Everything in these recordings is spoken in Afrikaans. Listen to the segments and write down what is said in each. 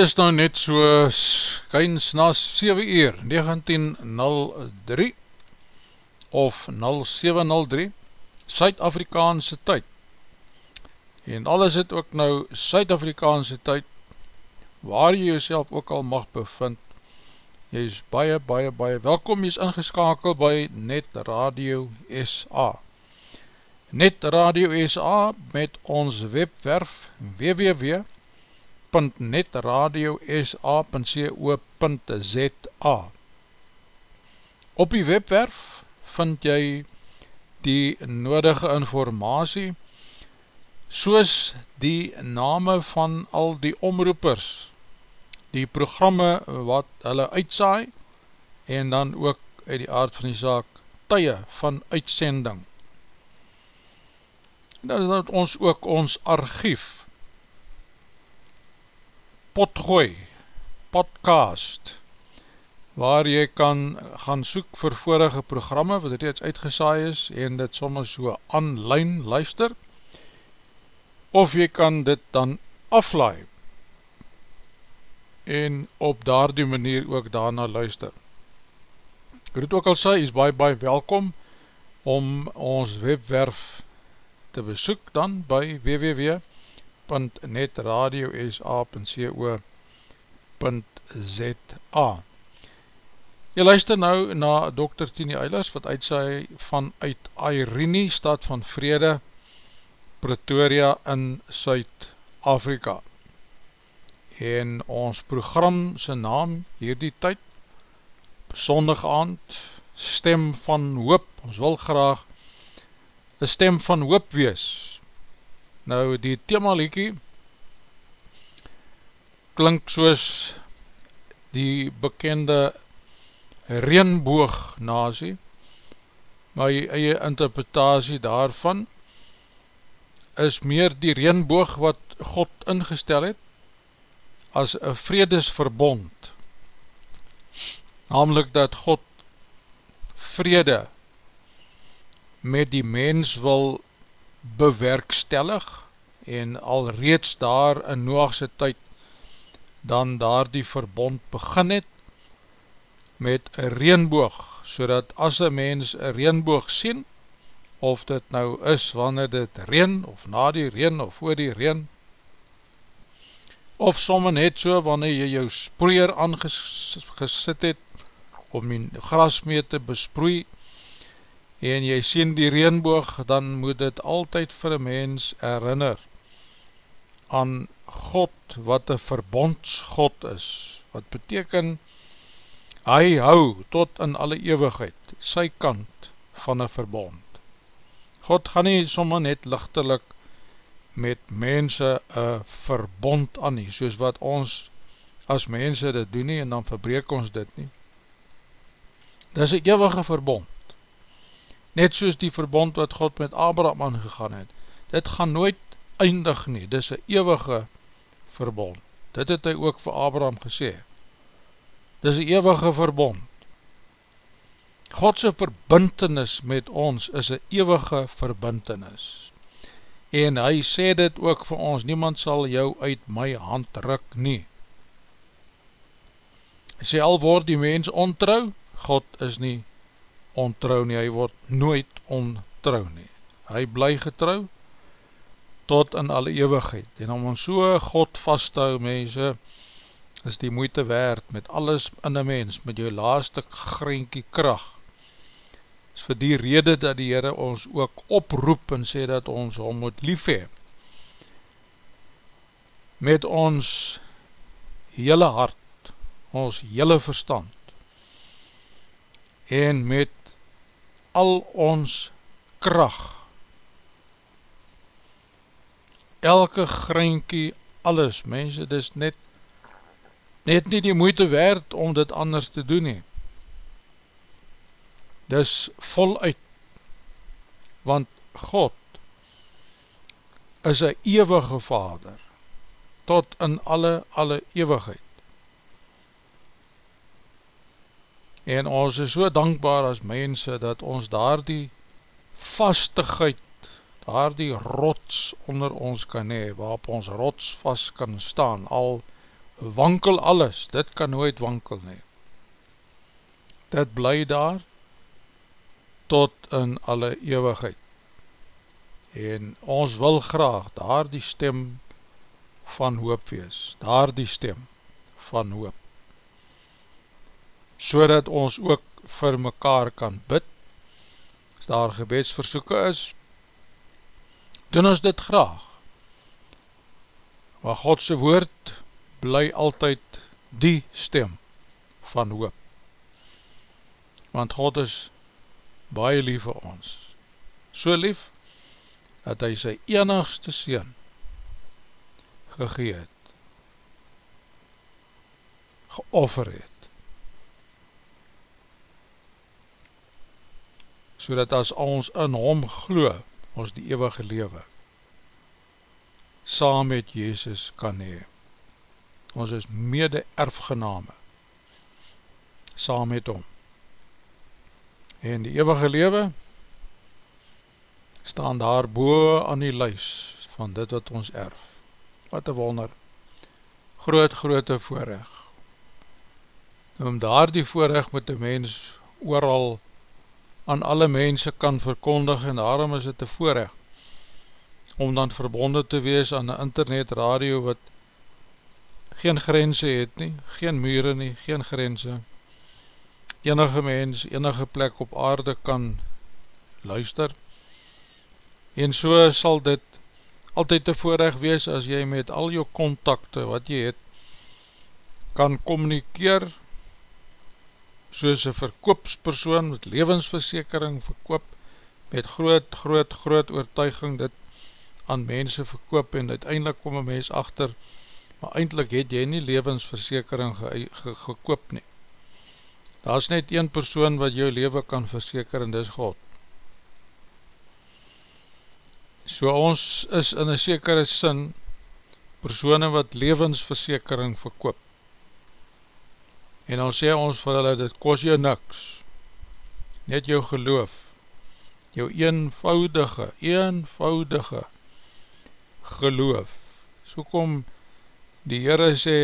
is nou net so skyns na 7 uur, 19.03 of 07.03 Suid-Afrikaanse tyd. En alles het ook nou Suid-Afrikaanse tyd, waar jy jouself ook al mag bevind. Jy is baie, baie, baie welkom, jy is ingeskakel by Net Radio SA. Net Radio SA met ons webwerf www www.netradiosa.co.za Op die webwerf vind jy die nodige informatie soos die name van al die omroepers, die programme wat hulle uitsaai en dan ook uit die aard van die zaak tye van uitsending. Dan is ons ook ons archief potgooi, podcast, waar jy kan gaan soek vir vorige programme wat reeds uitgesaai is en dit soms so online luister, of jy kan dit dan aflaai en op daardie manier ook daarna luister. Ek het ook al sê, is baie baie welkom om ons webwerf te besoek dan by www.netradiosa.co.za www.netradiosa.co.za Jy luister nou na Dr. Tini Eilers wat uitsaai vanuit Airene, stad van Vrede, Pretoria in Suid-Afrika. En ons program sy naam hierdie tyd, sondig aand, stem van hoop, ons wil graag een stem van hoop wees. Nou die thema liekie klink soos die bekende reenboog nasie, maar die eie interpretatie daarvan is meer die reenboog wat God ingestel het as een vredesverbond. Namelijk dat God vrede met die mens wil bewerkstellig en al reeds daar in Noachse tyd dan daar die verbond begin het met een reenboog, so dat as een mens een reenboog sien, of dit nou is wanneer dit reen, of na die reen, of voor die reen, of somme net so wanneer jy jou sproeier aangesit het, om die gras mee te besproei, en jy sien die reenboog, dan moet dit altyd vir een mens herinner, aan God, wat een verbondsgod is, wat beteken, hy hou tot in alle eeuwigheid sy kant van een verbond. God gaan nie sommer net lichtelik met mense een verbond aan nie, soos wat ons as mense dit doen nie en dan verbreek ons dit nie. Dit is een eeuwige verbond. Net soos die verbond wat God met Abraham aangegaan het. Dit gaan nooit eindig nie, dit is een eeuwige verbond. Dit het hy ook vir Abraham gesê. Dis een eeuwige verbond. Godse verbintenis met ons is een eeuwige verbintenis. En hy sê dit ook vir ons, niemand sal jou uit my hand ruk nie. Hy sê al word die mens ontrouw, God is nie ontrouw nie, hy word nooit ontrouw nie. Hy bly getrouw tot in alle eeuwigheid. En om ons so God vasthou, mense, is die moeite werd met alles in die mens, met jou laaste grenkie kracht. is vir die rede dat die Heere ons ook oproep en sê dat ons hom moet lief hee. Met ons hele hart, ons hele verstand en met al ons kracht. Elke grenkie, alles, mense, dit is net net nie die moeite werd om dit anders te doen nie. Dis voluit, want God is een eeuwige vader, tot in alle, alle eeuwigheid. En ons is so dankbaar as mense, dat ons daar die vastigheid, daar die rots onder ons kan hee, waarop ons rots vast kan staan, al wankel alles, dit kan nooit wankel nie. Dit bly daar tot in alle eeuwigheid. En ons wil graag daar die stem van hoop wees, daar die stem van hoop. So dat ons ook vir mekaar kan bid, as daar gebedsversoeken is, doen ons dit graag. Maar Godse woord bly altyd die stem van hoop. Want God is baie lief vir ons. So lief, dat hy sy enigste sien gegeet, geoffer het. So dat as ons in hom glo, ons die eeuwige lewe, saam met Jezus kan hee ons is mede erfgename saam met hom. En die eeuwige lewe staan daar boe aan die luis van dit wat ons erf. Wat een wonder. Groot groote voorrecht om daar die voorrecht met die mens ooral aan alle mense kan verkondig en daarom is het een voorrecht om dan verbonden te wees aan een internet radio wat geen grense het nie, geen mure nie, geen grense. Enige mens, enige plek op aarde kan luister. En so sal dit altyd te voorrecht wees as jy met al jou contacte wat jy het, kan communikeer soos een verkoopspersoon met levensversekering verkoop met groot, groot, groot oortuiging dit aan mense verkoop en uiteindelik kom een mens achter maar eindelijk het jy nie levensversekering ge, ge, gekoop nie. Daar is net een persoon wat jou leven kan verseker en dis God. So ons is in een sekere sin persoene wat levensversekering verkoop en dan sê ons vir hulle, dit kost jou niks, net jou geloof, jou eenvoudige, eenvoudige geloof, so kom die Heere sê,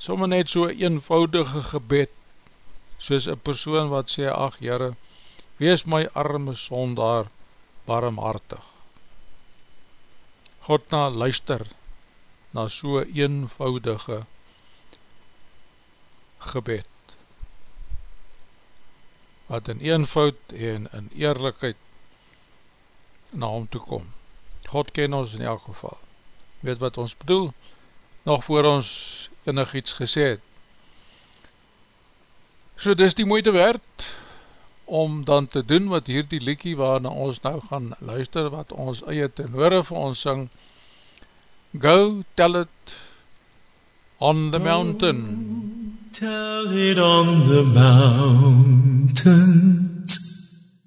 somme net so eenvoudige gebed, soos een persoon wat sê, ach Heere, wees my arme sondaar, barmhartig. God na luister, na so eenvoudige gebed, gebed wat in eenvoud en in eerlijkheid na hom toekom. God ken ons in elk geval. Weet wat ons bedoel, nog voor ons enig iets gesê het. So dis die moeite werd om dan te doen wat hier die liekie waarna ons nou gaan luister, wat ons eie tenore vir ons syng, Go tell it on the mountain. Tell it on the mountains,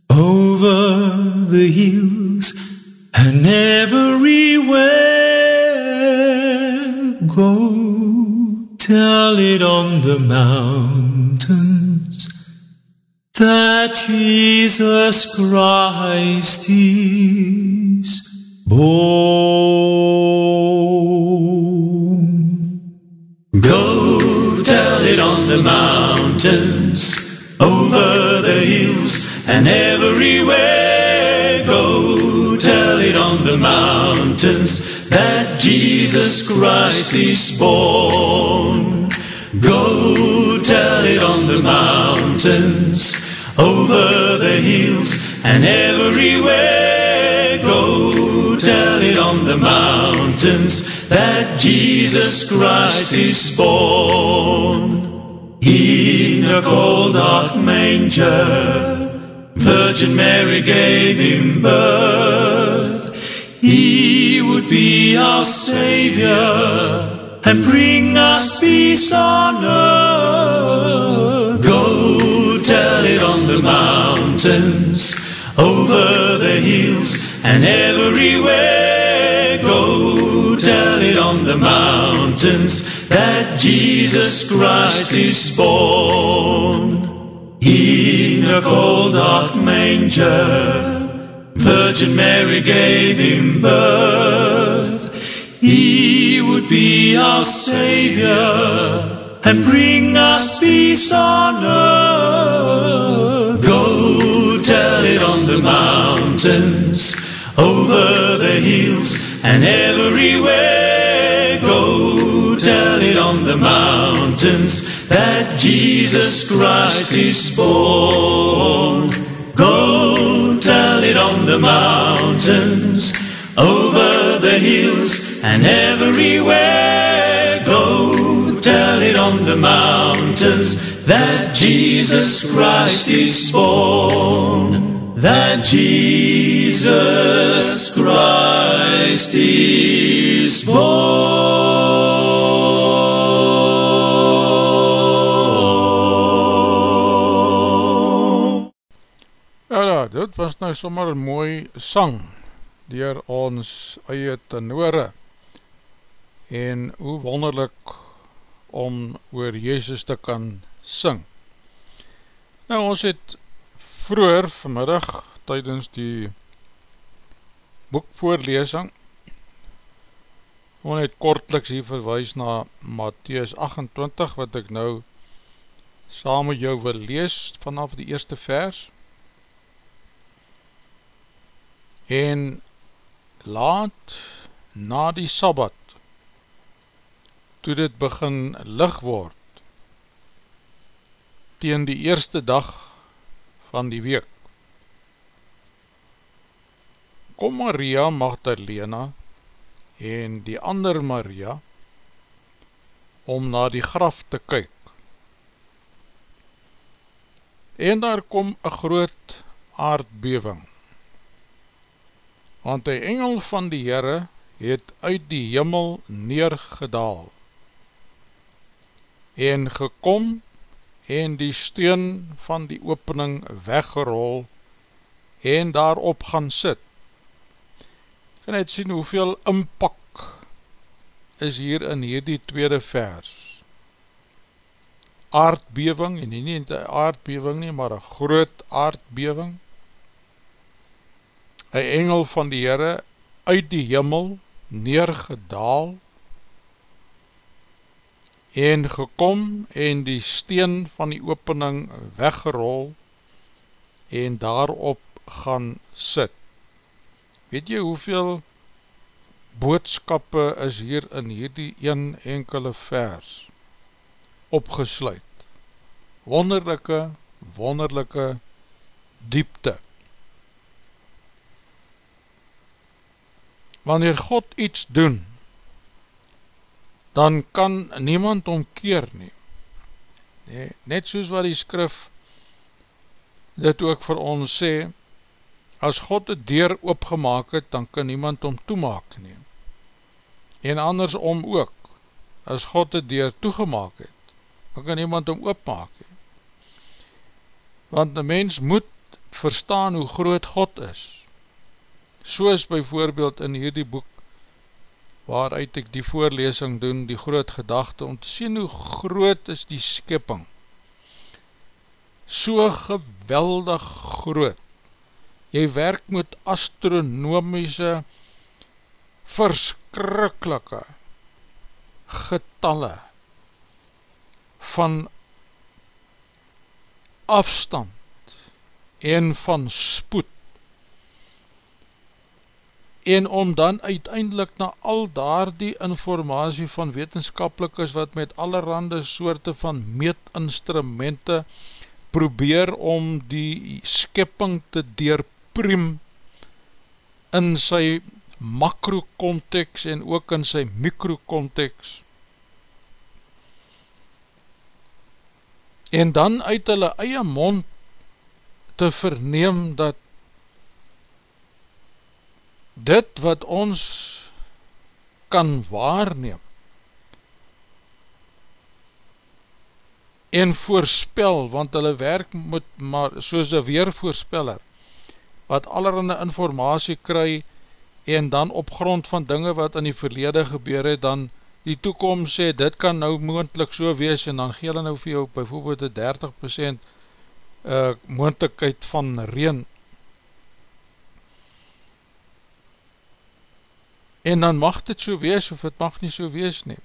over the hills, and everywhere. Go tell it on the mountains that Jesus Christ is born. Mountains, over the hills, and everywhere. Go tell it on the mountains that Jesus Christ is born. Go tell it on the mountains, over the hills, and everywhere. Go tell it on the mountains that Jesus Christ is born a cold dark manger. Virgin Mary gave him birth. He would be our Savior and bring us peace on earth. Go tell it on the mountains, over the hills, and everywhere. Go tell it on the mountains that Jesus Christ is born. In a cold dark manger, Virgin Mary gave him birth. He would be our Savior and bring us peace on earth. Go tell it on the mountains, over the hills, and everywhere. Mountains that Jesus Christ is born. Go tell it on the mountains, over the hills, and everywhere. Go tell it on the mountains that Jesus Christ is born. That Jesus Christ is born. Dit was nou sommer een mooi sang dier ons eie tenore en hoe wonderlik om oor Jezus te kan sing. Nou ons het vroeger vanmiddag tydens die boekvoorlesing gewoon het kortliks hier verwijs na Matthäus 28 wat ek nou saam met jou wil lees vanaf die eerste vers en laat na die Sabbat, toe dit begin lig word, teen die eerste dag van die week, kom Maria Magdalena en die ander Maria om na die graf te kyk. En daar kom een groot aardbeving, want die engel van die Heere het uit die jimmel neergedaal en gekom en die steen van die opening weggerol en daarop gaan sit. Kan het sien hoeveel inpak is hier in hierdie tweede vers. Aardbeving, en nie nie aardbeving nie, maar een groot aardbeving, een engel van die Heere uit die jimmel neergedaal en gekom en die steen van die opening weggerol en daarop gaan sit. Weet jy hoeveel boodskappe is hier in hierdie een enkele vers opgesluit? Wonderlijke, wonderlijke diepte. Wanneer God iets doen, dan kan niemand omkeer nie. Nee, net soos wat die skrif dit ook vir ons sê, as God die deur opgemaak het, dan kan niemand om toemaak nie. En andersom ook, as God die deur toegemaak het, dan kan niemand om opmaak nie. Want die mens moet verstaan hoe groot God is, soos byvoorbeeld in hierdie boek waaruit ek die voorlesing doen, die groot gedachte, om te sien hoe groot is die skipping. So geweldig groot. Jy werk met astronomiese, verskrikkelike getalle van afstand en van spoed en om dan uiteindelik na al daar die informatie van wetenskapelikers wat met allerhande soorte van meetinstrumente probeer om die skipping te deurpriem in sy makro-context en ook in sy mikro-context en dan uit hulle eie mond te verneem dat dit wat ons kan waarneem en voorspel, want hulle werk moet maar soos een weervoorspeller, wat allerhande informatie kry en dan op grond van dinge wat in die verlede gebeur het, dan die toekomst sê, dit kan nou moendlik so wees, en dan gee hulle nou vir jou bijvoorbeeld 30% uh, moendlikheid van reen, en dan mag dit so wees of het mag nie so wees nie.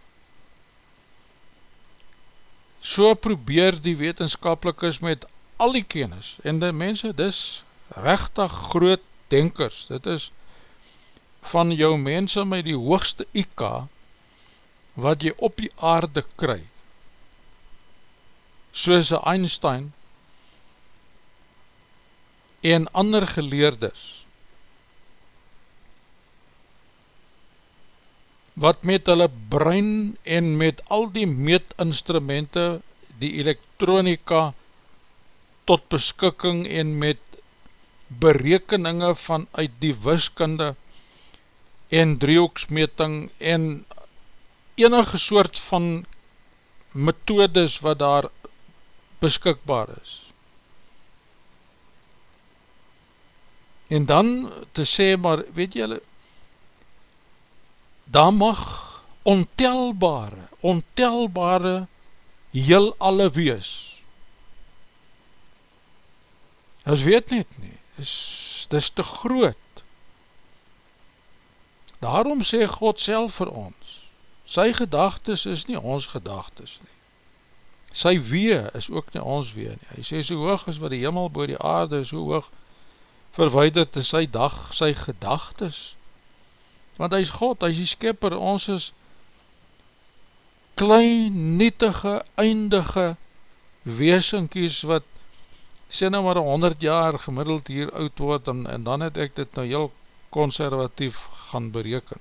So probeer die wetenskapelikers met al die kennis en die mense, dis rechtig groot denkers, dit is van jou mense met die hoogste IK wat jy op die aarde kry. Soos Einstein en ander geleerdes wat met hulle brein en met al die meetinstrumente, die elektronika tot beskikking en met berekeninge vanuit die wiskunde en driehoeksmeting en enige soort van methodes wat daar beskikbaar is. En dan te sê, maar weet jy, daar mag ontelbare, ontelbare heel alle wees. Ons weet net nie, is, is te groot. Daarom sê God self vir ons, sy gedagtes is nie ons gedagtes nie. Sy wee is ook nie ons wee nie. Hy sê so hoog is wat die hemel boor die aarde, so hoog verweiderd is sy dag, sy gedagtes, want hy is God, hy is die skepper, ons is klein, nietige, eindige weesinkies wat sê nou maar 100 jaar gemiddeld hier oud word en, en dan het ek dit nou heel conservatief gaan bereken.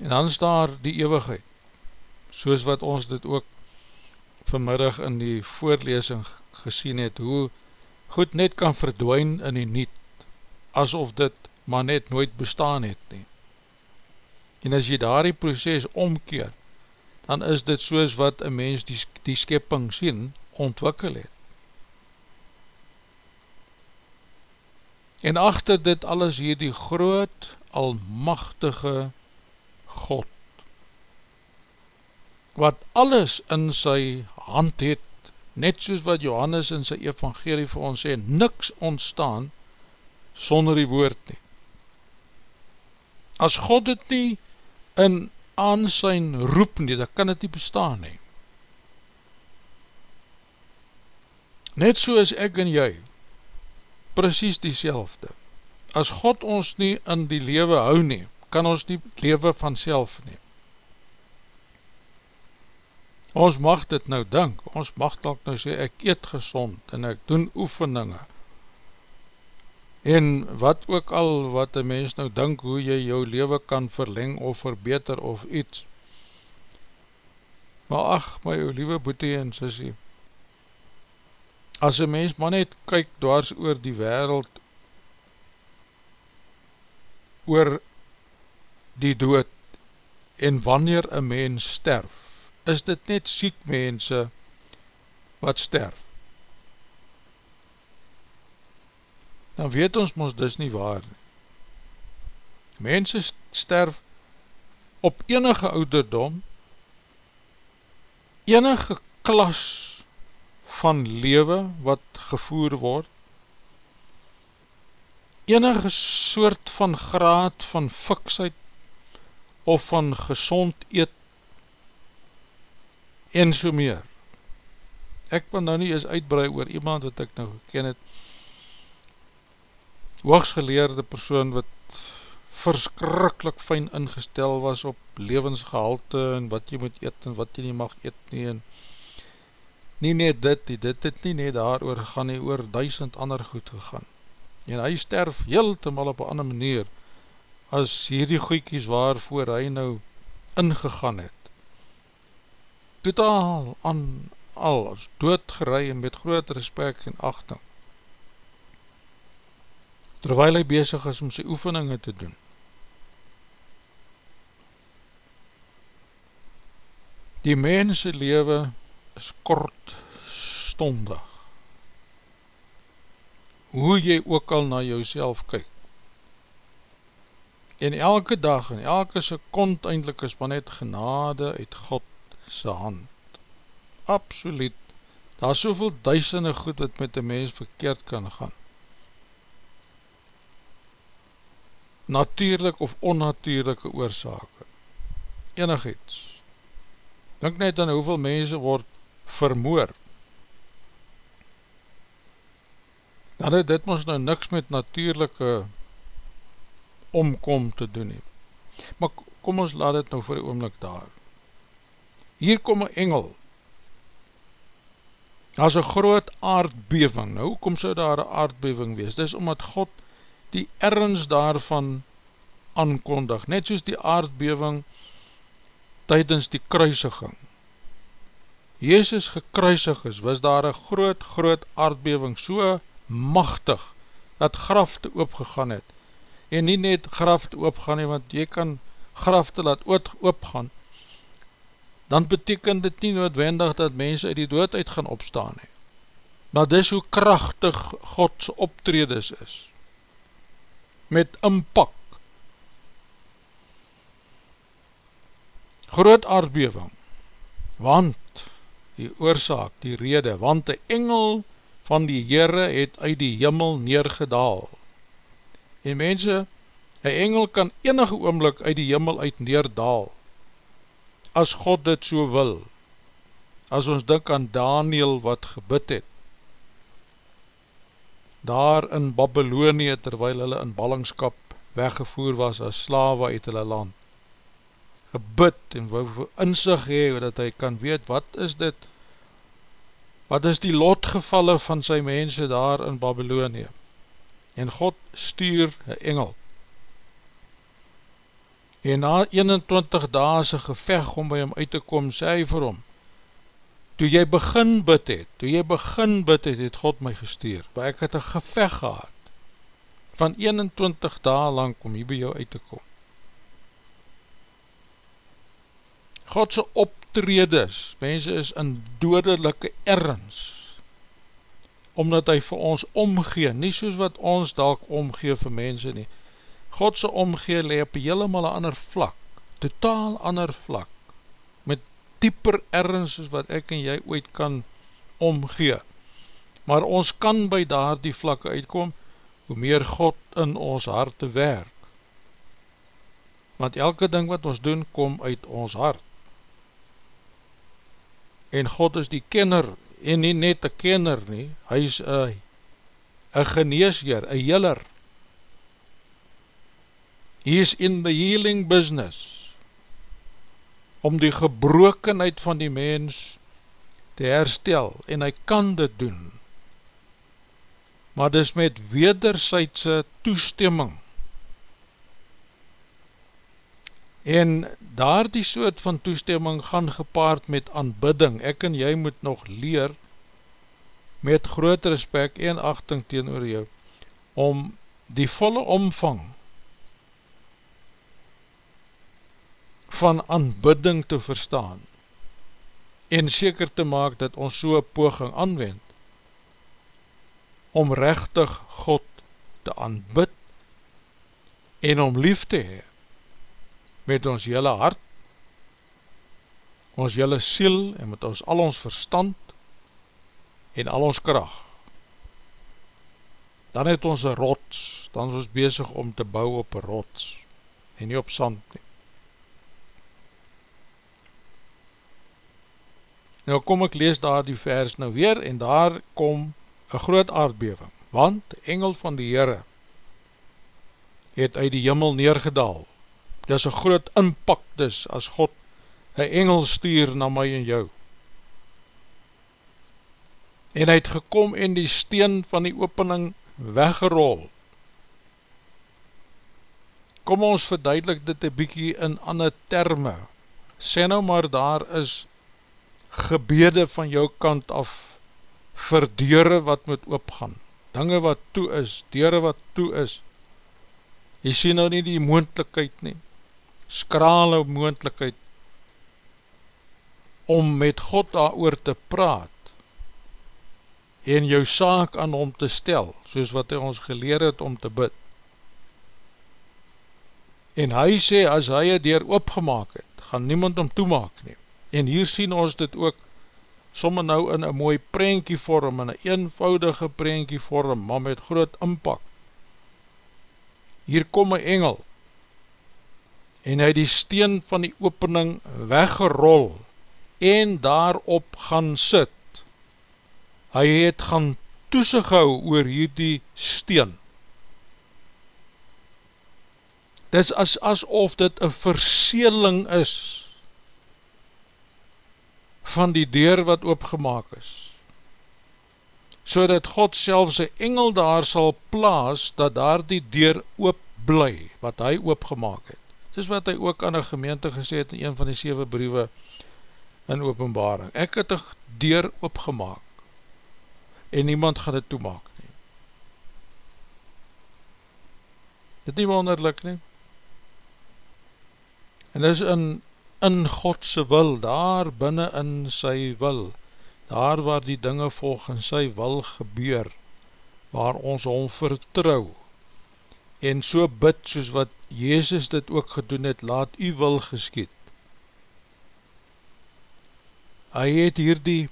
En dan is daar die eeuwigheid, soos wat ons dit ook vanmiddag in die voorlesing gesien het, hoe goed net kan verdwijn in die niet, asof dit maar net nooit bestaan het nie. En as jy daar die proces omkeer, dan is dit soos wat een mens die, die skepping sien, ontwikkel het. En achter dit alles hier die groot, almachtige God, wat alles in sy hand het, net soos wat Johannes in sy evangelie vir ons sê, niks ontstaan sonder die woord nie. As God het nie in aansijn roep nie, dan kan het nie bestaan nie. Net soos ek en jy, precies die selfde. As God ons nie in die lewe hou nie, kan ons nie lewe van self neem. Ons mag dit nou dink, ons mag dalk nou sê, ek eet gezond en ek doen oefeninge. En wat ook al wat een mens nou dink hoe jy jou leven kan verleng of verbeter of iets. Maar ach, my ou liewe boete en sissie, as een mens maar net kyk dwars oor die wereld, oor die dood en wanneer een mens sterf, is dit net siek mense wat sterf. Dan weet ons ons dis nie waar. Mense sterf op enige ouderdom, enige klas van lewe wat gevoer word, enige soort van graad van fiksheid of van gezond eet en so meer. Ek wil nou nie eens uitbrei oor iemand wat ek nou geken het, hoogsgeleerde persoon wat verskrikkelijk fijn ingestel was op levensgehalte en wat jy moet eet en wat jy nie mag eet nie en nie net dit nie, dit het nie net daar oor gegaan nie, oor duisend ander goed gegaan en hy sterf heel te mal op een ander manier as hierdie goeikies waarvoor hy nou ingegaan het. Totaal aan al, as doodgerei en met groot respect en achting. Terwijl hy bezig is om sy oefeninge te doen. Die mense lewe is kortstondig. Hoe jy ook al na jouself kyk en elke dag en elke sekond eindelijk is maar net genade uit God sy hand. Absoluut. Daar is soveel duisende goed wat met die mens verkeerd kan gaan. Natuurlijk of onnatuurlijke oorzake. Enig iets. Denk net aan hoeveel mense word vermoor. Dan het dit ons nou niks met natuurlijke omkom te doen nie. Maar kom ons laat het nou vir die oomlik daar. Hier kom een engel. As een groot aardbeving. Nou, kom so daar een aardbeving wees? Dis omdat God die ergens daarvan aankondig. Net soos die aardbeving tydens die kruisiging. Jezus gekruisig is, was daar een groot, groot aardbeving, so machtig, dat grafte oopgegaan het, en nie net graf te oopgaan nie, want jy kan graf te laat oopgaan, dan beteken dit nie noodwendig dat mense uit die dood uit gaan opstaan nie. Maar dis hoe krachtig Godse optredes is, met impak. Groot aardbeving, want die oorzaak, die rede, want die engel van die Heere het uit die jimmel neergedaal, En mense, een engel kan enige oomlik uit die jimmel uit neerdaal, as God dit so wil, as ons dink aan Daniel wat gebid het. daar in Babylonie terwyl hulle in ballingskap weggevoer was as slawe uit hulle land gebid en wou inzicht hee dat hy kan weet wat is dit wat is die lotgevalle van sy mense daar in Babylonie en God stuur een engel en na 21 daase geveg om by hom uit te kom sê hy vir hom toe jy begin bid het, toe jy begin bid het, het God my gestuur, waar ek het een geveg gehad, van 21 daal lang om hier by jou uit te kom. Godse optredes, mense is in dodelike erns, omdat hy vir ons omgee, nie soos wat ons dalk omgee vir mense nie. Godse omgee leep helemaal een ander vlak, totaal ander vlak, dieper ergens as wat ek en jy ooit kan omgee. Maar ons kan by daar die vlakke uitkom, hoe meer God in ons harte werk. Want elke ding wat ons doen, kom uit ons hart. En God is die kenner, en nie net een kenner nie, hy is een geneesheer, een healer. He is in the healing business. Om die gebrokenheid van die mens te herstel, en hy kan dit doen, maar dis met wederzijdse toestemming, en daar die soort van toestemming gaan gepaard met aanbidding, ek en jy moet nog leer, met groot respect en achting teen oor jou, om die volle omvang van aanbidding te verstaan en seker te maak dat ons so'n poging aanwend om rechtig God te aanbid en om lief te hee met ons jylle hart ons jylle siel en met ons al ons verstand en al ons kracht dan het ons een rots dan is ons bezig om te bou op een rots en nie op sand nie Nou kom ek lees daar die vers nou weer en daar kom een groot aardbeving, want die engel van die Heere het uit die jimmel neergedaal. Dit is een groot inpak dus as God een engel stuur na my en jou. En hy het gekom en die steen van die opening weggerol. Kom ons verduidelik dit een bykie in ander terme. Sê nou maar daar is gebede van jou kant af vir deure wat moet oopgaan, dinge wat toe is, deure wat toe is, jy sien nou nie die moendlikheid nie, skrale moendlikheid, om met God daar oor te praat, en jou saak aan hom te stel, soos wat hy ons geleer het om te bid. En hy sê, as hy het deur oopgemaak het, gaan niemand om toemaak neem. En hier sien ons dit ook somme nou in een mooi prentjie vorm, in een eenvoudige prentjie vorm, maar met groot inpak. Hier kom een engel, en hy die steen van die opening weggerol, en daarop gaan sit. Hy het gaan toesig hou oor hierdie steen. Dis as, asof dit een verseeling is, van die deur wat oopgemaak is, so dat God selfs een engel daar sal plaas, dat daar die deur oop bly, wat hy oopgemaak het. Dis wat hy ook aan die gemeente gesê het in een van die 7 briewe in openbaring. Ek het die deur oopgemaak, en niemand gaan dit toemaak nie. Dit nie wonderlik nie. En dis in in Godse wil, daar binnen in sy wil, daar waar die dinge volgens sy wil gebeur, waar ons hom vertrouw, en so bid soos wat Jezus dit ook gedoen het, laat u wil geskiet. Hy het hier die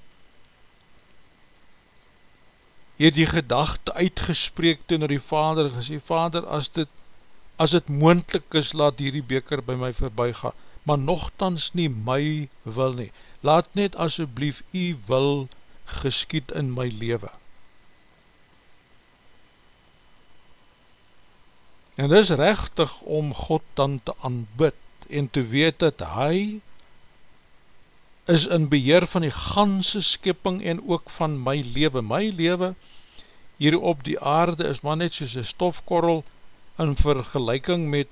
hier die gedachte uitgespreek toen die vader gesê, vader, as dit, as dit moendlik is, laat hierdie beker by my voorbij gaan, maar nogthans nie my wil nie. Laat net asjeblief u wil geskiet in my leven. En dis rechtig om God dan te aanbid en te weet dat hy is in beheer van die ganse skipping en ook van my leven. My leven hier op die aarde is maar net soos een stofkorrel in vergelijking met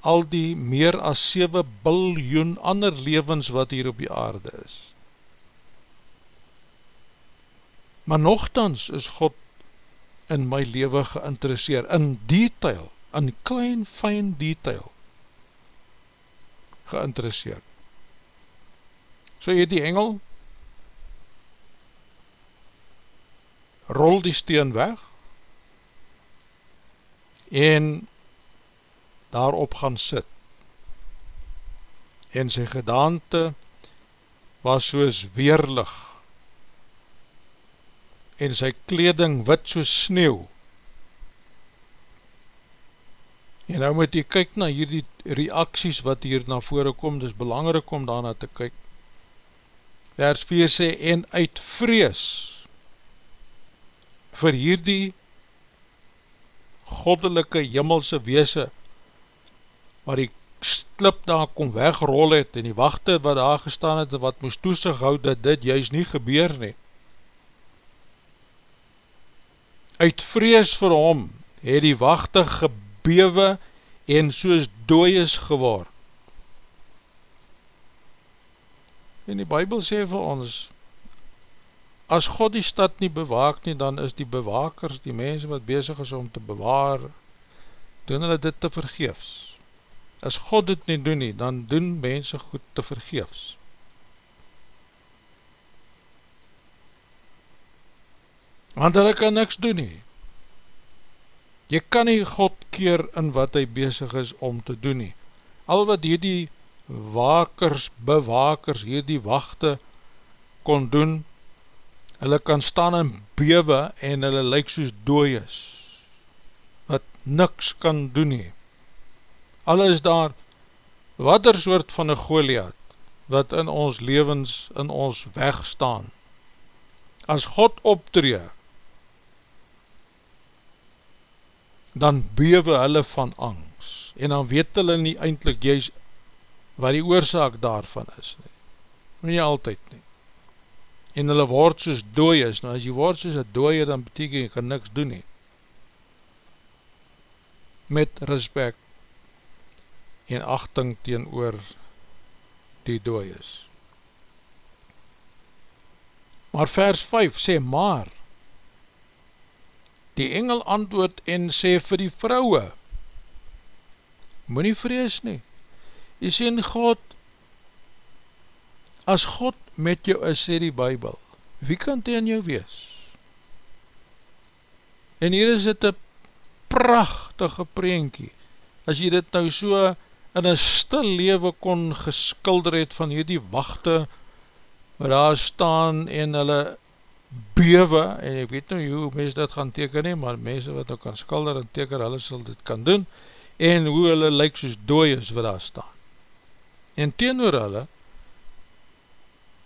al die meer as 7 biljoen ander levens wat hier op die aarde is. Maar nogthans is God in my leven geïnteresseer, in detail, in klein fijn detail geïnteresseer. So het die engel rol die steen weg en daarop gaan sit. En sy gedaante was soos weerlig en sy kleding wit soos sneeuw. En nou moet jy kyk na hierdie reaksies wat hier na vore kom, dis belangrijk om daarna te kyk. Vers 4 sê, en uit vrees vir hierdie goddelike jimmelse weese, waar die slip daar kom wegrol het, en die wachte wat daar gestaan het, wat moest toesig houd, dat dit juist nie gebeur nie. Uit vrees vir hom, het die wachte gebewe, en soos dooies geword. En die Bijbel sê vir ons, as God die stad nie bewaak nie, dan is die bewakers, die mense wat bezig is om te bewaar, doen hulle dit te vergeefs. As God dit nie doen nie, dan doen mense goed te vergeefs. Want hulle kan niks doen nie. Jy kan nie God keer in wat hy bezig is om te doen nie. Al wat hierdie wakers, bewakers, hier die wachte kon doen, hulle kan staan en bewe en hulle lyk soos dooies, wat niks kan doen nie. Alle is daar, wat er soort van een Goliath, wat in ons levens, in ons weg staan. As God optree, dan bewe hulle van angst, en dan weet hulle nie eindelijk, jy is wat die oorzaak daarvan is nie. nie altyd nie. En hulle word soos dooi is. Nou as jy word soos een dooie dan beteken jy kan niks doen nie. Met respect en achting teen oor die dooi is. Maar vers 5 sê maar die engel antwoord en sê vir die vrouwe moet nie vrees nie. Jy sê God, as God met jou is, sê die Bijbel, wie kan tegen jou wees? En hier is dit een prachtige preenkie, as jy dit nou so in een stil leven kon geskilder het van hierdie wachte, waar daar staan en hulle bewe, en ek weet nou hoe mens dit gaan teken nie, maar mense wat nou kan skilder en teken, hulle sal dit kan doen, en hoe hulle lyk soos dooi is wat daar staan en teenoor hulle,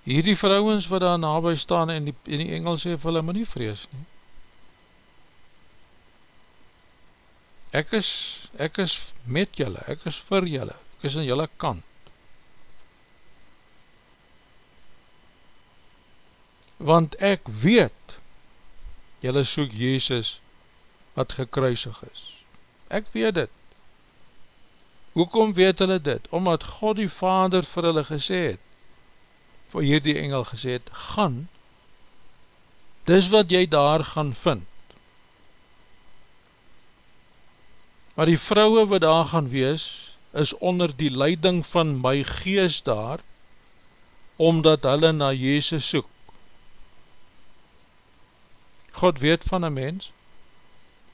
hierdie vrouwens wat daar nabij staan, en die, en die engel sê vir hulle, maar nie vrees nie. Ek is, ek is met julle, ek is vir julle, ek is in julle kant. Want ek weet, julle soek Jezus, wat gekruisig is. Ek weet dit. Hoekom weet hulle dit? Omdat God die Vader vir hulle gesê het, vir hierdie engel gesê het, gaan, dis wat jy daar gaan vind. Maar die vrouwe wat daar gaan wees, is onder die leiding van my gees daar, omdat hulle na Jezus soek. God weet van een mens,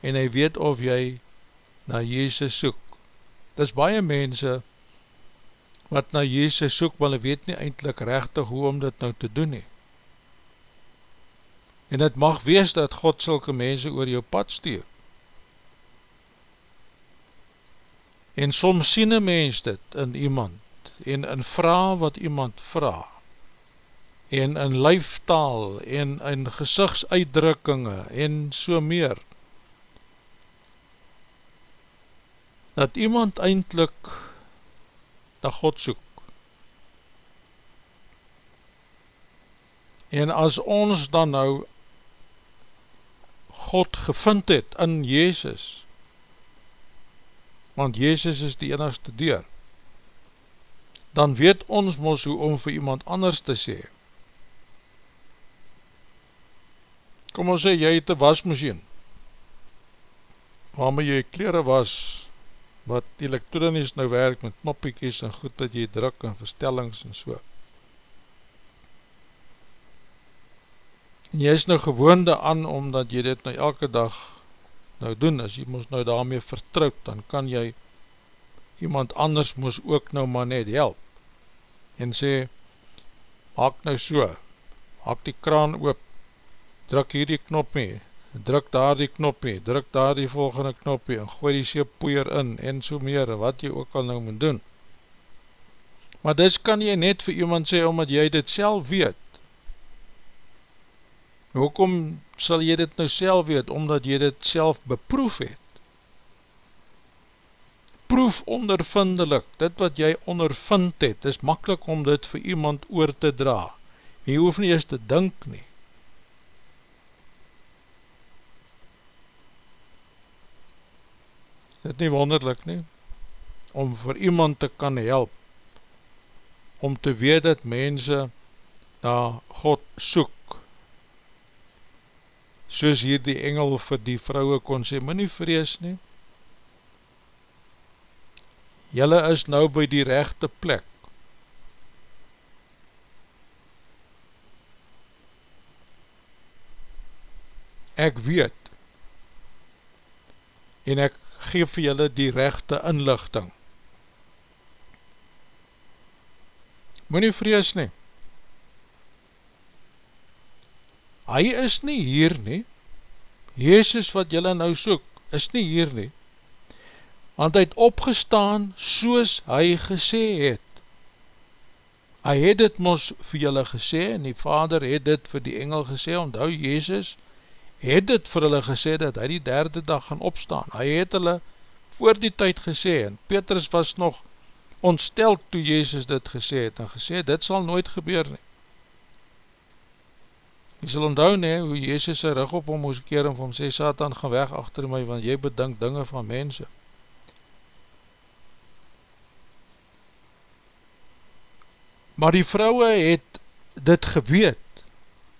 en hy weet of jy na Jezus soek. Dis baie mense wat na Jezus soek, maar hulle weet nie eindelijk rechtig hoe om dit nou te doen nie. En het mag wees dat God sulke mense oor jou pad stuur. En soms sien een mens dit in iemand, en in vraag wat iemand vraag, en in lijftaal, en in gezichtsuitdrukkinge, en so meer, dat iemand eindelijk na God soek. En as ons dan nou God gevind het in Jezus, want Jezus is die enigste deur, dan weet ons mos hoe om vir iemand anders te sê. Kom ons sê, jy het een wasmachine, waarmee jy kleren was, wat elektronisch nou werk met knoppiekies en goed dat jy druk en verstellings en so. En jy is nou gewoonde aan, omdat jy dit nou elke dag nou doen, as jy moes nou daarmee vertrouwd, dan kan jy iemand anders moes ook nou maar net help, en sê, maak nou so, maak die kraan oop, druk hier die knop mee, druk daar die knopie, druk daar die volgende knopie en gooi die seepoeier in en so meer, wat jy ook al nou moet doen. Maar dis kan jy net vir iemand sê, omdat jy dit self weet. Hoekom sal jy dit nou self weet? Omdat jy dit self beproef het. Proef ondervindelik, dit wat jy ondervind het, is makkelijk om dit vir iemand oor te dra. Jy hoef nie eens te dink nie. dit nie wonderlik nie, om vir iemand te kan help, om te weet dat mense na God soek, soos hier die engel vir die vrouwe kon sê, my nie vrees nie, jylle is nou by die rechte plek, ek weet, en ek geef vir julle die rechte inlichting. Moet nie vrees nie. Hy is nie hier nie. Jezus wat julle nou soek, is nie hier nie. Want hy het opgestaan soos hy gesê het. Hy het dit mos vir julle gesê en die vader het dit vir die engel gesê, onthou Jezus, het dit vir hulle gesê dat hy die derde dag gaan opstaan. Hy het hulle voor die tyd gesê en Petrus was nog ontsteld toe Jezus dit gesê het en gesê, dit sal nooit gebeur nie. Jy sal onthou nie, hoe Jezus sy rug op hom moes keer en vir hom sê, Satan, gaan weg achter my, want jy bedink dinge van mense. Maar die vrouwe het dit geweet,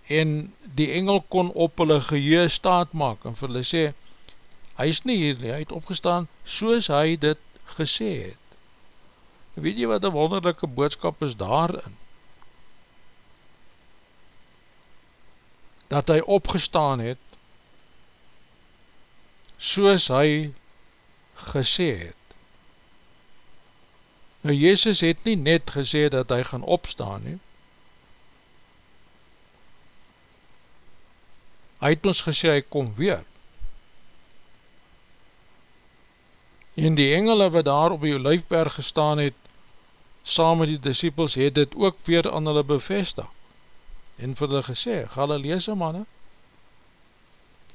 en die engel kon op hulle geheue staat maak en vir hulle sê, hy is nie hier nie, hy het opgestaan soos hy dit gesê het. Weet jy wat een wonderlijke boodskap is daarin? Dat hy opgestaan het soos hy gesê het. Nou Jezus het nie net gesê dat hy gaan opstaan nie, hy het ons gesê, hy kom weer. En die engele wat daar op die Olijfberg gestaan het, saam met die disciples, het dit ook weer aan hulle bevestig. En vir hulle gesê, Galileese manne,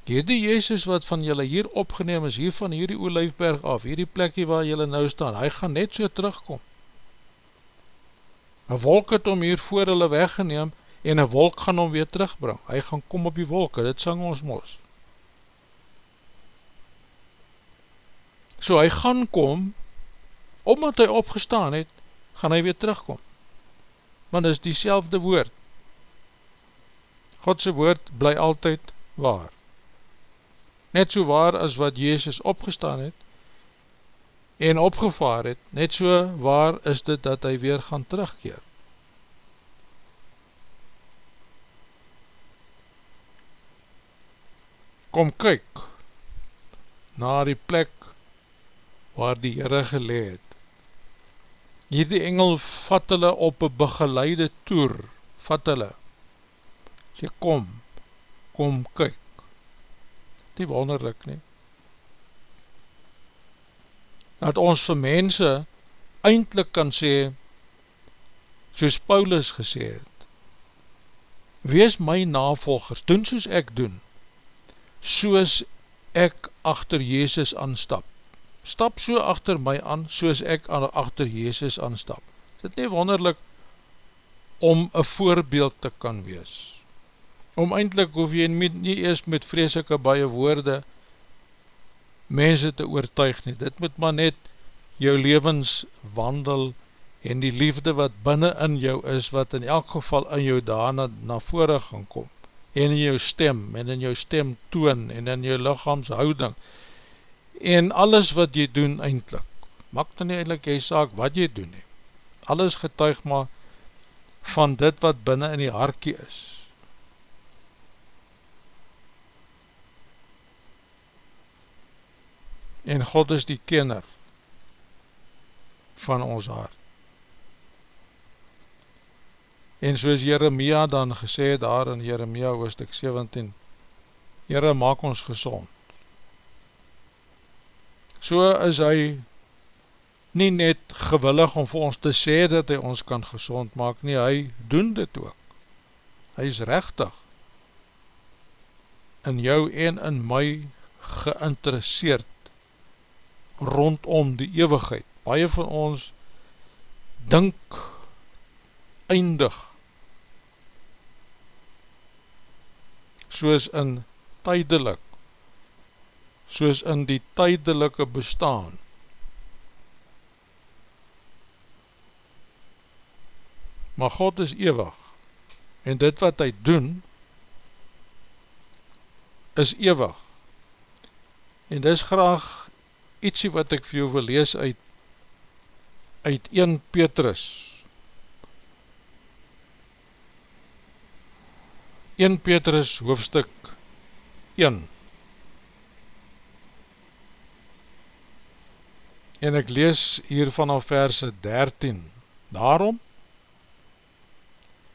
hierdie Jezus wat van julle hier opgeneem is, hier van hierdie Olijfberg af, hierdie plekje waar julle nou staan, hy gaan net so terugkom. Een wolk het om hier voor hulle weggeneem, en een wolk gaan hom weer terugbring, hy gaan kom op die wolke, dit sang ons mos. So hy gaan kom, omdat hy opgestaan het, gaan hy weer terugkom, want dit is die woord. Godse woord bly altyd waar. Net so waar as wat Jezus opgestaan het, en opgevaar het, net so waar is dit dat hy weer gaan terugkeer. kom kyk na die plek waar die Heere geleed. Hierdie engel vat hulle op een begeleide toer, vat hulle, sê kom, kom kyk. Die wonderlik nie. Dat ons vir mense eindelijk kan sê, soos Paulus gesê het, wees my navolgers, doen soos ek doen, soos ek achter Jezus aanstap, stap so achter my aan, soos ek achter Jezus aanstap. Is dit nie wonderlik om een voorbeeld te kan wees? Om eindelijk hoef jy nie, nie eers met vreselike baie woorde mense te oortuig nie. Dit moet maar net jou levenswandel en die liefde wat binnen in jou is, wat in elk geval in jou daarna na vore gaan kom, en in jou stem, en in jou stem toon, en in jou lichaamshouding, en alles wat jy doen eindelijk, maak dan nie eindelijk jy saak wat jy doen nie, alles getuig maar van dit wat binnen in die harkie is. En God is die kenner van ons hart. En soos Jeremia dan gesê daar in Jeremia hoofdstuk 17, Jere maak ons gezond so is hy nie net gewillig om vir ons te sê dat hy ons kan gezond maak nie, hy doen dit ook. Hy is rechtig in jou en in my geïnteresseerd rondom die eeuwigheid. Baie van ons dink eindig soos in tydelik soos in die tydelike bestaan. Maar God is ewig, en dit wat hy doen, is ewig. En dis graag ietsie wat ek vir jou wil lees uit, uit 1 Petrus. 1 Petrus hoofstuk 1 en ek lees hier vanaf verse 13 daarom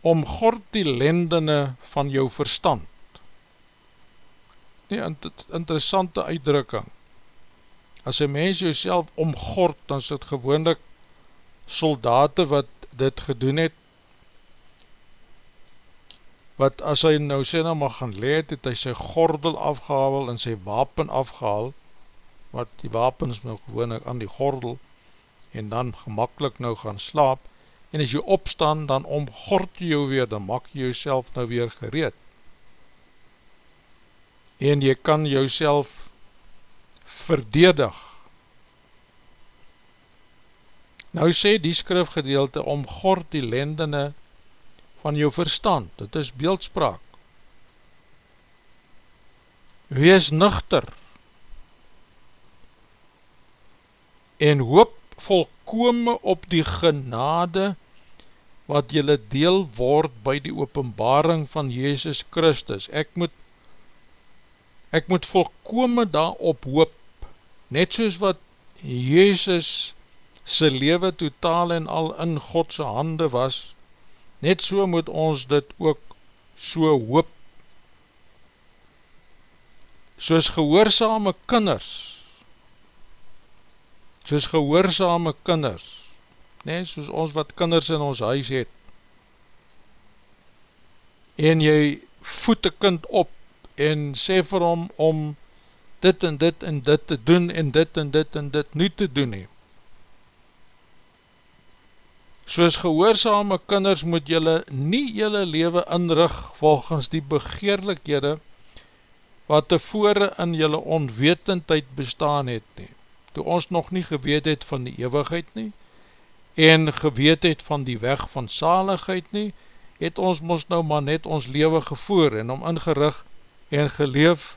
om gord die lendene van jou verstand. Nie interessante uitdrukking as een mens jou om gord dan is dit gewoonlik soldate wat dit gedoen het. Wat as hy nou sê nou mag gaan leed het hy sy gordel afgehaal en sy wapen afgehaal. Wat die wapens nou gewoon aan die gordel en dan gemakkelijk nou gaan slaap. En as jy opstaan dan omgord jy jou weer, dan maak jy jouself nou weer gereed. En jy kan jouself verdedig. Nou sê die skrifgedeelte omgord die lendene van jou verstand, dit is beeldspraak. Wees nuchter en hoop volkome op die genade wat jylle deel word by die openbaring van Jezus Christus. Ek moet, ek moet volkome daarop hoop, net soos wat Jezus sy leven totaal en al in Godse hande was, net so moet ons dit ook so hoop. Soos gehoorzame kinders, soos gehoorzame kinders, nee, soos ons wat kinders in ons huis het, en jy voet die kind op, en sê vir hom om dit en dit en dit te doen, en dit en dit en dit nie te doen he. Soos gehoorzame kinders moet jylle nie jylle leven inrig volgens die begeerlikhede wat tevore in jylle onwetendheid bestaan het nie toe ons nog nie geweet het van die eeuwigheid nie, en geweet het van die weg van saligheid nie, het ons ons nou maar net ons leven gevoer en om ingerig en geleef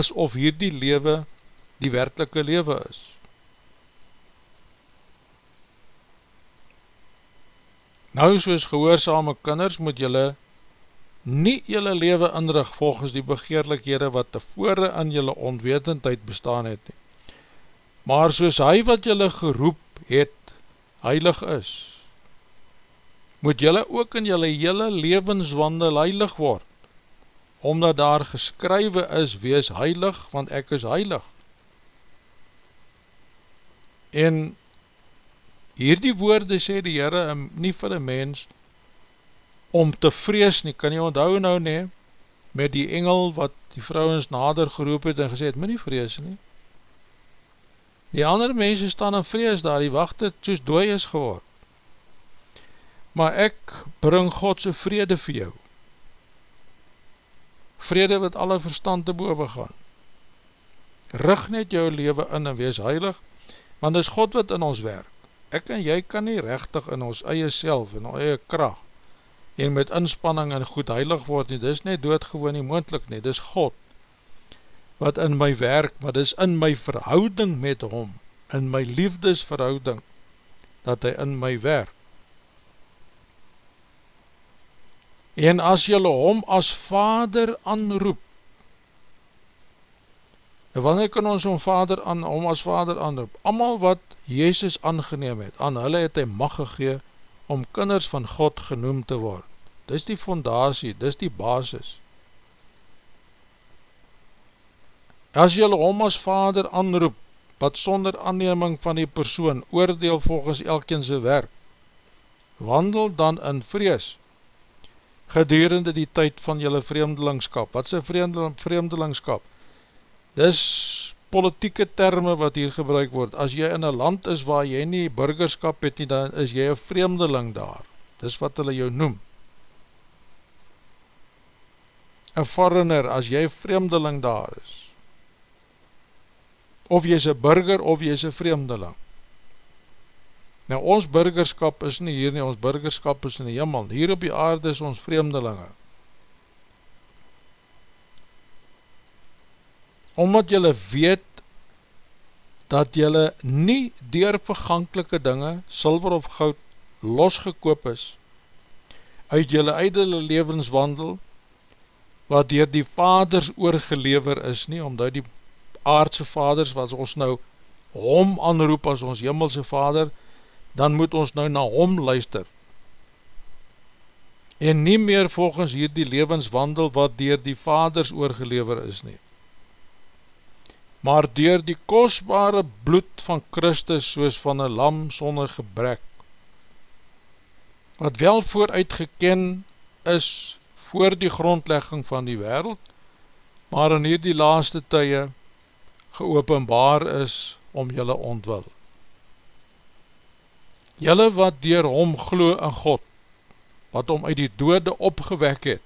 asof hier die leven die werkelike leven is. Nou soos gehoorzame kinders moet jylle nie jylle leven inrig volgens die begeerlikhede wat tevore in jylle onwetendheid bestaan het nie maar soos hy wat jylle geroep het, heilig is, moet jylle ook in jylle jylle levenswandel heilig word, omdat daar geskrywe is, wees heilig, want ek is heilig. En hierdie woorde sê die Heere nie vir die mens om te vrees nie, kan jy onthou nou nie, met die engel wat die vrouwens nader geroep het en gesê het, my nie vrees nie, Die ander mense staan in vrees daar, die wachte soos dooi is geword. Maar ek bring Godse vrede vir jou. Vrede wat alle verstand te boven gaan. Rig net jou leven in en wees heilig, want is God wat in ons werk. Ek en jy kan nie rechtig in ons eie self, in ons eie kracht, en met inspanning en goed heilig word nie, dis nie doodgewoon nie moendlik nie, dis God, wat in my werk, maar dis in my verhouding met hom, in my liefdesverhouding, dat hy in my werk. En as jylle hom as vader aanroep, en wanneer kan ons hom, vader aan, hom as vader aanroep? Amal wat Jezus aangeneem het, aan hulle het hy mag gegeen, om kinders van God genoem te word. Dis die fondatie, dis die basis. As jylle hom as vader aanroep, wat sonder aanneming van die persoon oordeel volgens elkeen sy werk, wandel dan in vrees, gedurende die tyd van jylle vreemdelingskap. Wat is vreemdelingskap? Dis politieke termen wat hier gebruik word, as jy in een land is waar jy nie burgerskap het nie, dan is jy een vreemdeling daar, dis wat hulle jou noem. Een foreigner, as jy vreemdeling daar is, of jy is een burger of jy is een vreemdeling. Nou ons burgerskap is nie hier nie, ons burgerskap is in die jimmel, hier op die aarde is ons vreemdelinge. omdat jylle weet dat jylle nie dier verganklike dinge, silver of goud, losgekoop is, uit jylle eidele levenswandel, wat dier die vaders oorgelever is nie, omdat die aardse vaders, wat ons nou hom aanroep as ons jimmelse vader, dan moet ons nou na hom luister, en nie meer volgens hier die levenswandel, wat dier die vaders oorgelever is nie maar dier die kostbare bloed van Christus soos van een lam sonder gebrek, wat wel vooruit geken is voor die grondlegging van die wereld, maar in hierdie laaste tye geopenbaar is om julle ontwil. Julle wat dier hom glo in God, wat om uit die dode opgewek het,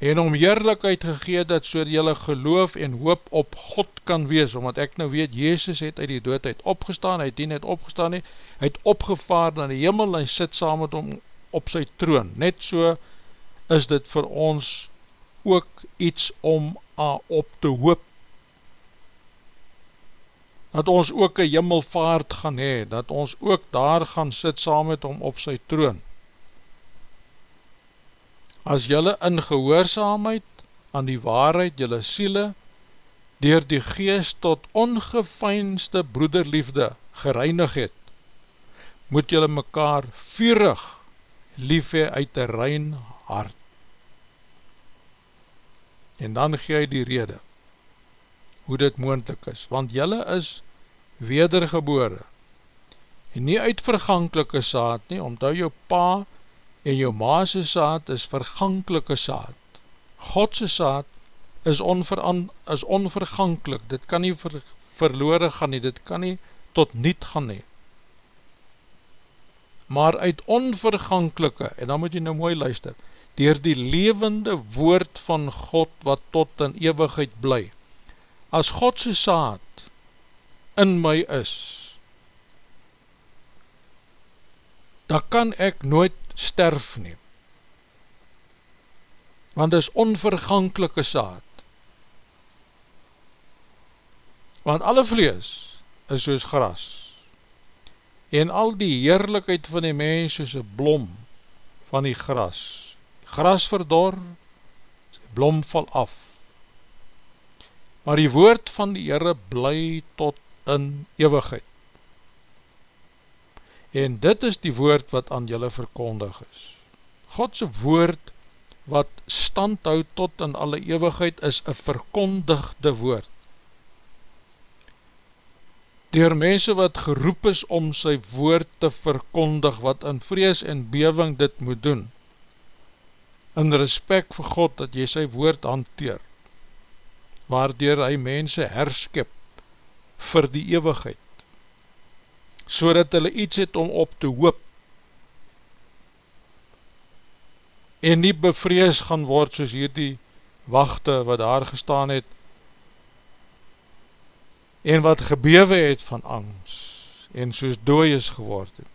en om heerlijkheid gegeen dat so jylle geloof en hoop op God kan wees, omdat ek nou weet, Jezus het uit die doodheid opgestaan, hy het nie net opgestaan hy het opgevaard na die hemel en sit saam met hom op sy troon, net so is dit vir ons ook iets om op te hoop, dat ons ook een hemelvaart gaan hee, dat ons ook daar gaan sit saam met hom op sy troon, as jylle in gehoorzaamheid aan die waarheid jylle siele dier die geest tot ongefeinste broederliefde gereinig het, moet jylle mekaar vurig lief hee uit die rein hart. En dan gee hy die rede, hoe dit moendlik is, want jylle is wedergebore, en nie uit verganklike saad nie, omdat jou pa en jou maase saad is verganklike saad. Godse saad is, is onverganklik, dit kan nie ver, verloore gaan nie, dit kan nie tot niet gaan nie. Maar uit onverganklike, en dan moet jy nou mooi luister, dier die levende woord van God wat tot in eeuwigheid bly, as Godse saad in my is, dan kan ek nooit sterf nie. Want is onverganklike saad. Want alle vlees is soos gras. En al die heerlijkheid van die mens is een blom van die gras. Gras verdor, sy blom val af. Maar die woord van die Heere bly tot in eeuwigheid en dit is die woord wat aan julle verkondig is. Godse woord wat stand houd tot in alle eeuwigheid is een verkondigde woord. Door mense wat geroep is om sy woord te verkondig, wat in vrees en bewing dit moet doen, in respect vir God dat jy sy woord hanteer, waardoor hy mense herskip vir die eeuwigheid, so dat hulle iets het om op te hoop, en nie bevrees gaan word soos hierdie wachte wat daar gestaan het, en wat gebewe het van angst, en soos dooi is geword het.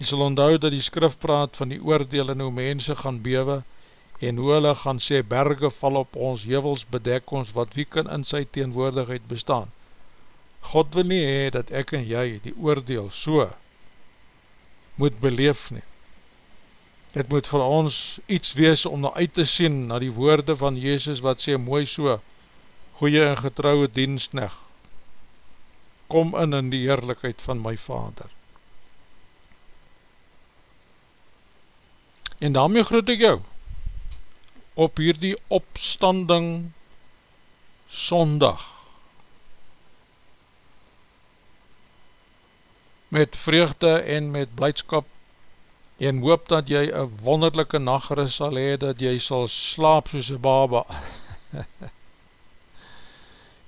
Jy sal onthou dat die skrif praat van die oordeel en hoe mense gaan bewe, hoe hulle gaan sê, berge val op ons, hevels bedek ons, wat wie kan in sy teenwoordigheid bestaan. God wil nie hee, dat ek en jy die oordeel so moet beleef nie. Het moet vir ons iets wees om na uit te sien na die woorde van Jezus wat sê mooi so, goeie en getrouwe dienstneg, kom in in die heerlijkheid van my vader. En daarmee groet ek jou op hierdie opstanding sondag met vreugde en met blijdskap en hoop dat jy een wonderlijke nachtris sal hee, dat jy sal slaap soos een baba.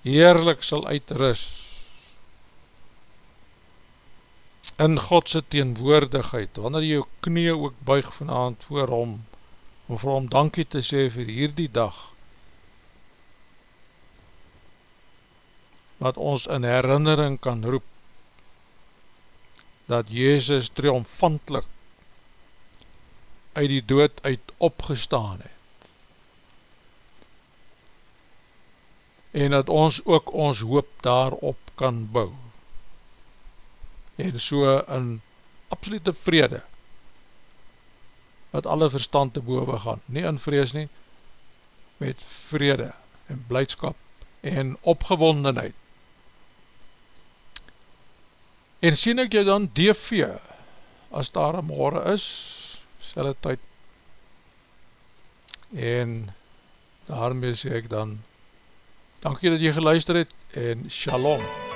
Heerlik sal uitrus in Godse teenwoordigheid, wanneer jy jou knie ook buig vanavond voor hom, om vir hom dankie te sê vir hierdie dag, wat ons in herinnering kan roep, dat Jezus triomfantlik uit die dood uit opgestaan het. En dat ons ook ons hoop daarop kan bou. En so in absolute vrede, wat alle verstand te boven gaan, nie in vrees nie, met vrede en blijdskap en opgewondenheid. En sien ek jy dan DV, as daar een morgen is, selle tyd. En daarmee sê ek dan dankie dat jy geluister het en shalom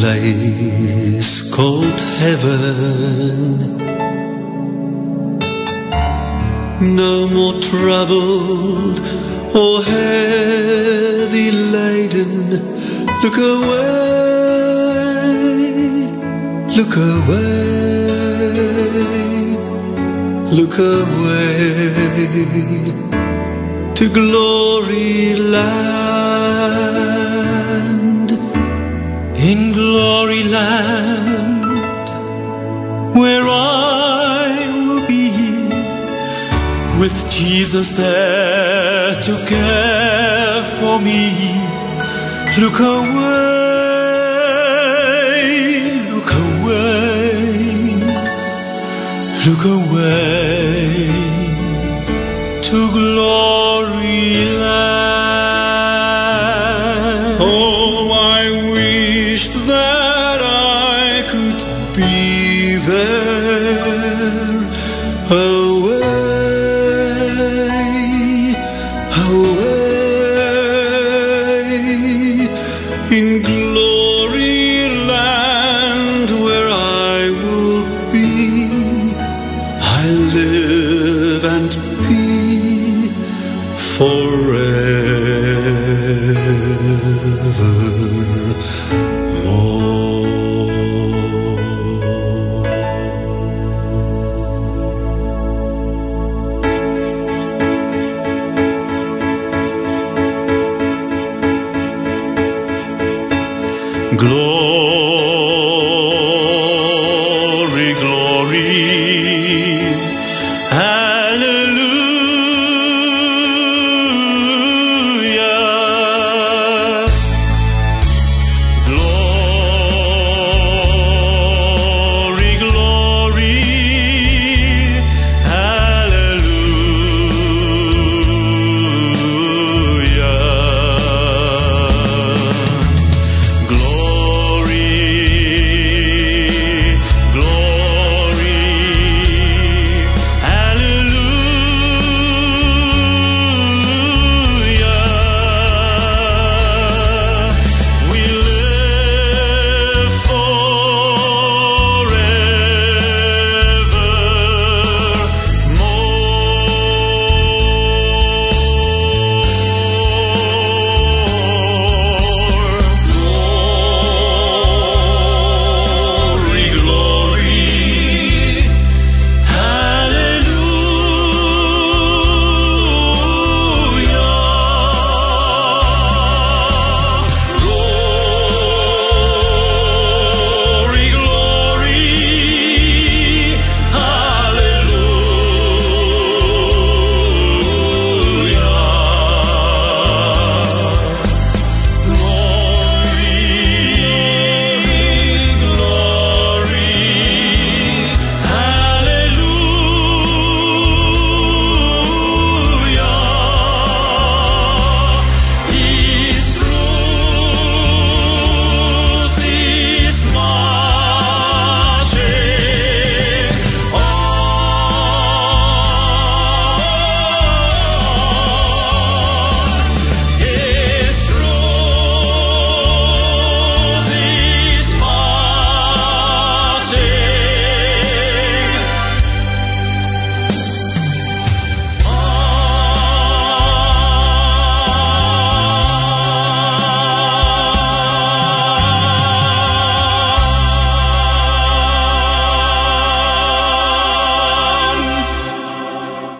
place called heaven. No more troubled or heavy laden. Look away, look away, look away to glory land in glory land where I will be with Jesus there to care for me. Look away, look away, look away to glory